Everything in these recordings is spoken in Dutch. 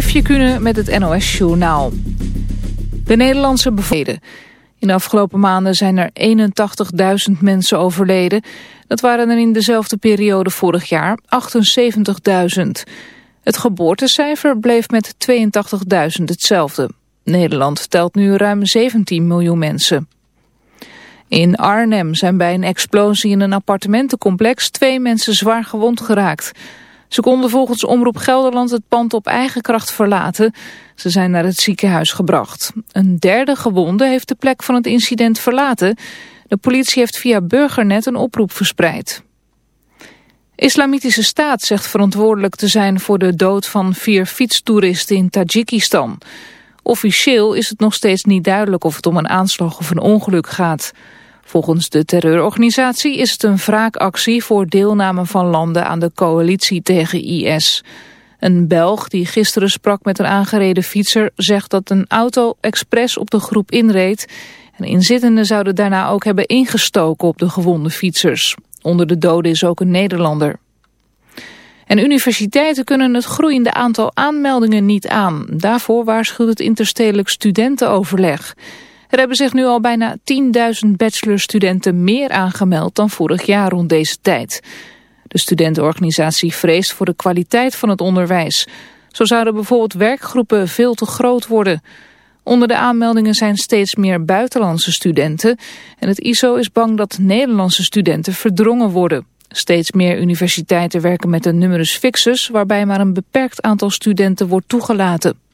Eefje Kunnen met het NOS Journaal. De Nederlandse bevolking. In de afgelopen maanden zijn er 81.000 mensen overleden. Dat waren er in dezelfde periode vorig jaar 78.000. Het geboortecijfer bleef met 82.000 hetzelfde. Nederland telt nu ruim 17 miljoen mensen. In Arnhem zijn bij een explosie in een appartementencomplex twee mensen zwaar gewond geraakt. Ze konden volgens Omroep Gelderland het pand op eigen kracht verlaten. Ze zijn naar het ziekenhuis gebracht. Een derde gewonde heeft de plek van het incident verlaten. De politie heeft via Burgernet een oproep verspreid. Islamitische staat zegt verantwoordelijk te zijn voor de dood van vier fietstoeristen in Tajikistan. Officieel is het nog steeds niet duidelijk of het om een aanslag of een ongeluk gaat. Volgens de terreurorganisatie is het een wraakactie voor deelname van landen aan de coalitie tegen IS. Een Belg die gisteren sprak met een aangereden fietser zegt dat een auto expres op de groep inreed. En inzittenden zouden daarna ook hebben ingestoken op de gewonde fietsers. Onder de doden is ook een Nederlander. En universiteiten kunnen het groeiende aantal aanmeldingen niet aan. Daarvoor waarschuwt het interstedelijk studentenoverleg. Er hebben zich nu al bijna 10.000 bachelorstudenten meer aangemeld dan vorig jaar rond deze tijd. De studentenorganisatie vreest voor de kwaliteit van het onderwijs. Zo zouden bijvoorbeeld werkgroepen veel te groot worden. Onder de aanmeldingen zijn steeds meer buitenlandse studenten. En het ISO is bang dat Nederlandse studenten verdrongen worden. Steeds meer universiteiten werken met een numerus fixus... waarbij maar een beperkt aantal studenten wordt toegelaten.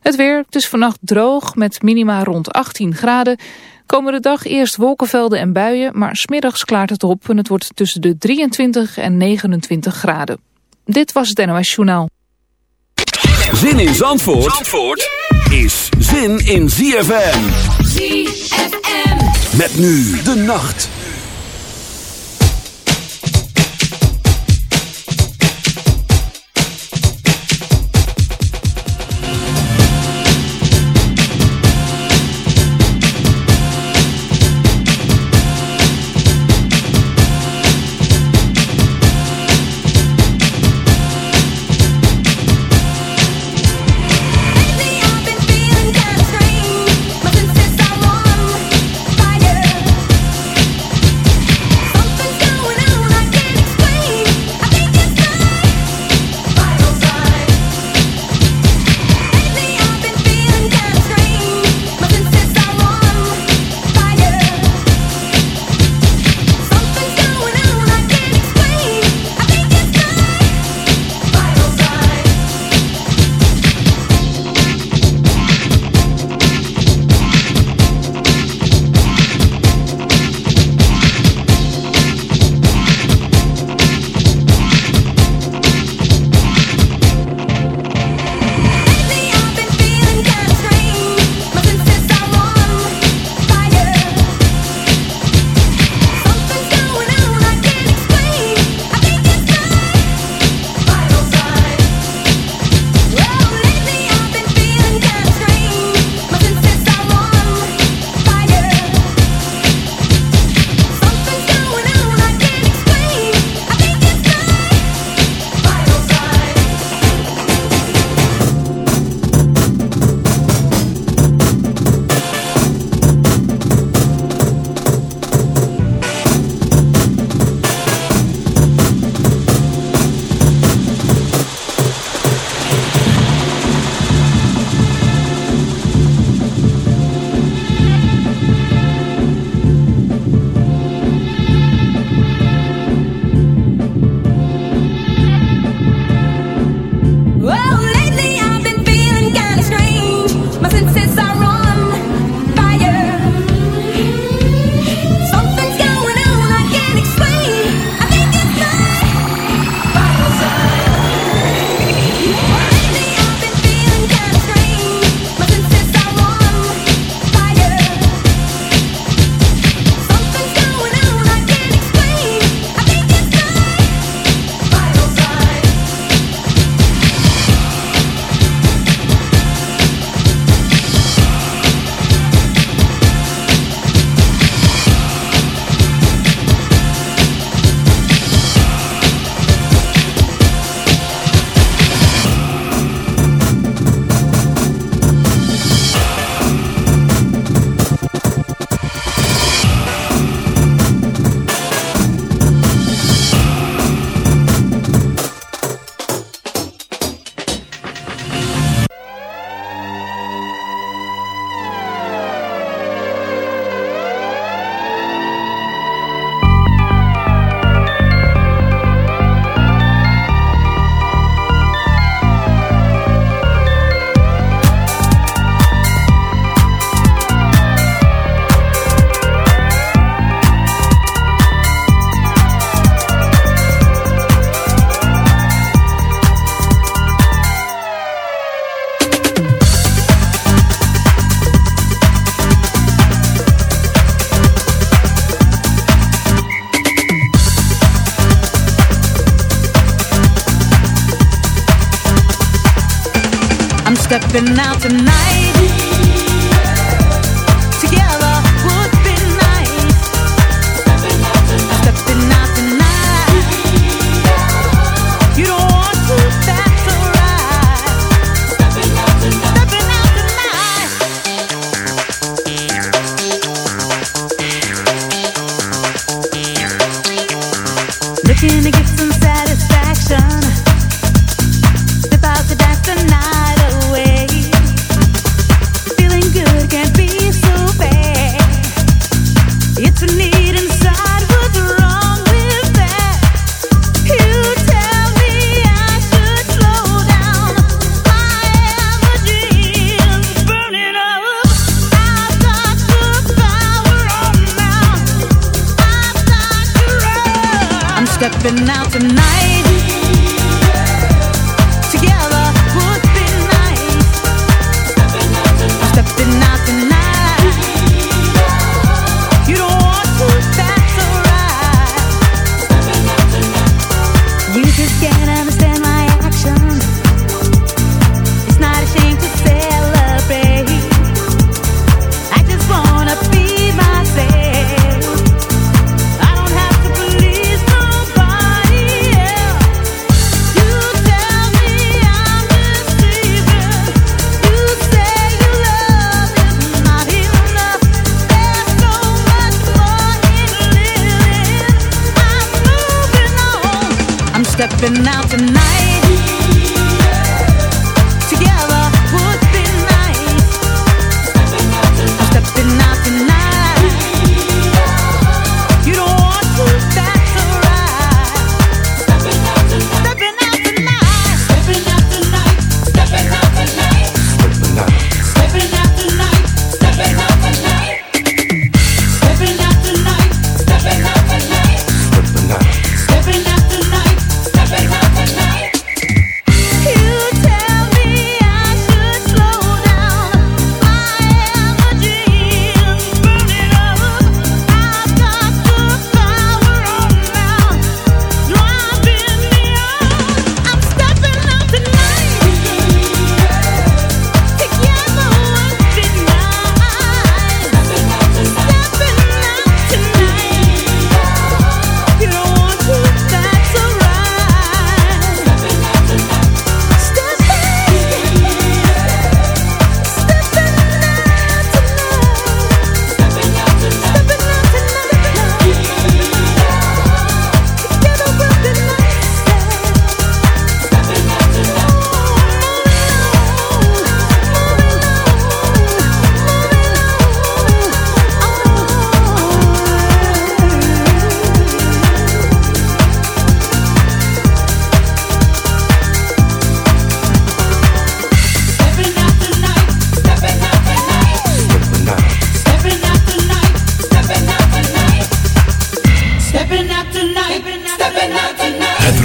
Het weer, het is vannacht droog met minima rond 18 graden. Komende dag eerst wolkenvelden en buien, maar smiddags klaart het op... en het wordt tussen de 23 en 29 graden. Dit was het NOS Journaal. Zin in Zandvoort, Zandvoort is zin in ZFM. ZFM. Met nu de nacht.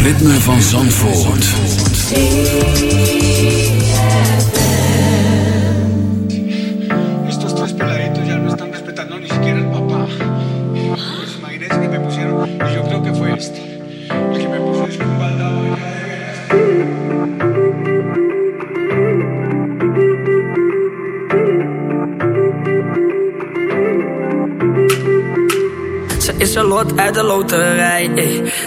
ritme van Zandvoort. Estos tres ya no están respetando ni siquiera el papá. Ze is een lot uit de loterij. Eh.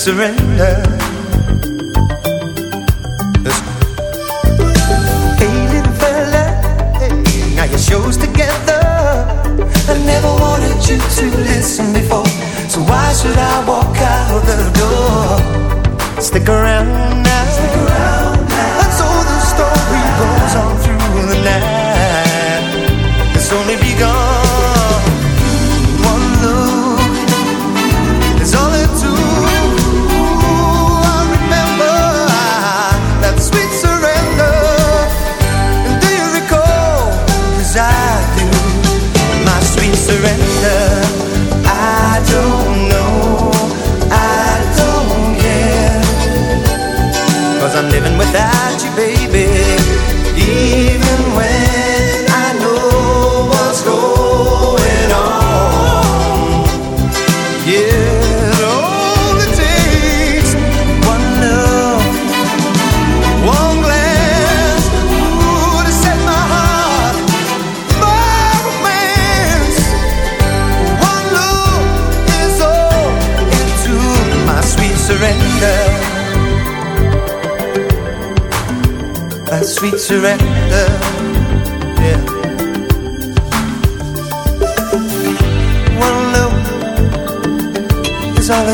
surrender.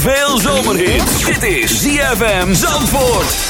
veel zomerhit. Dit is ZFM Zandvoort.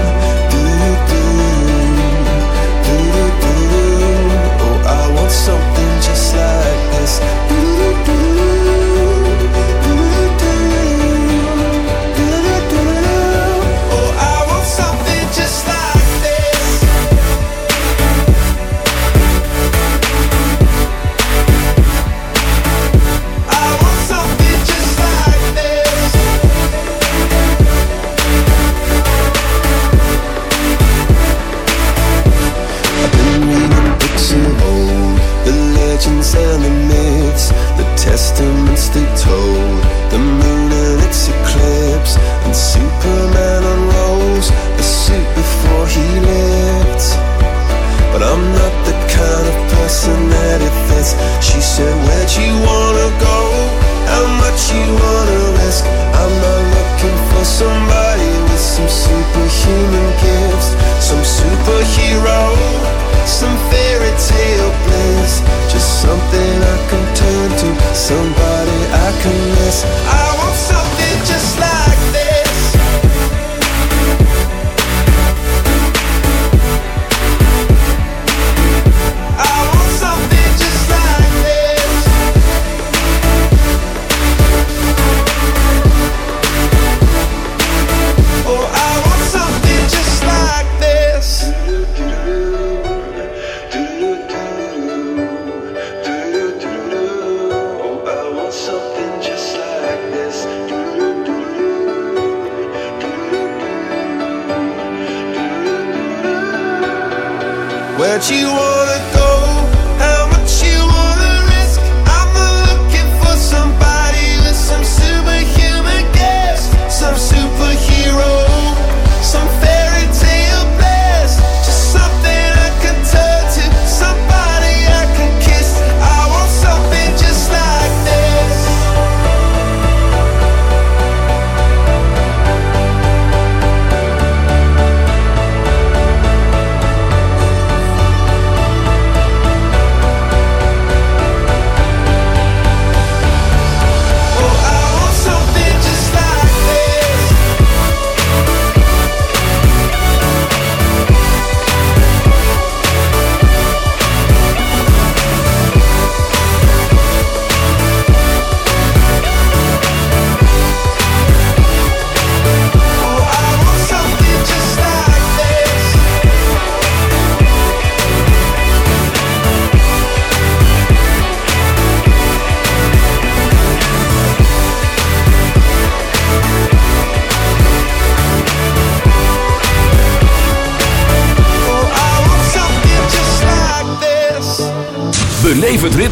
Podcast. they told the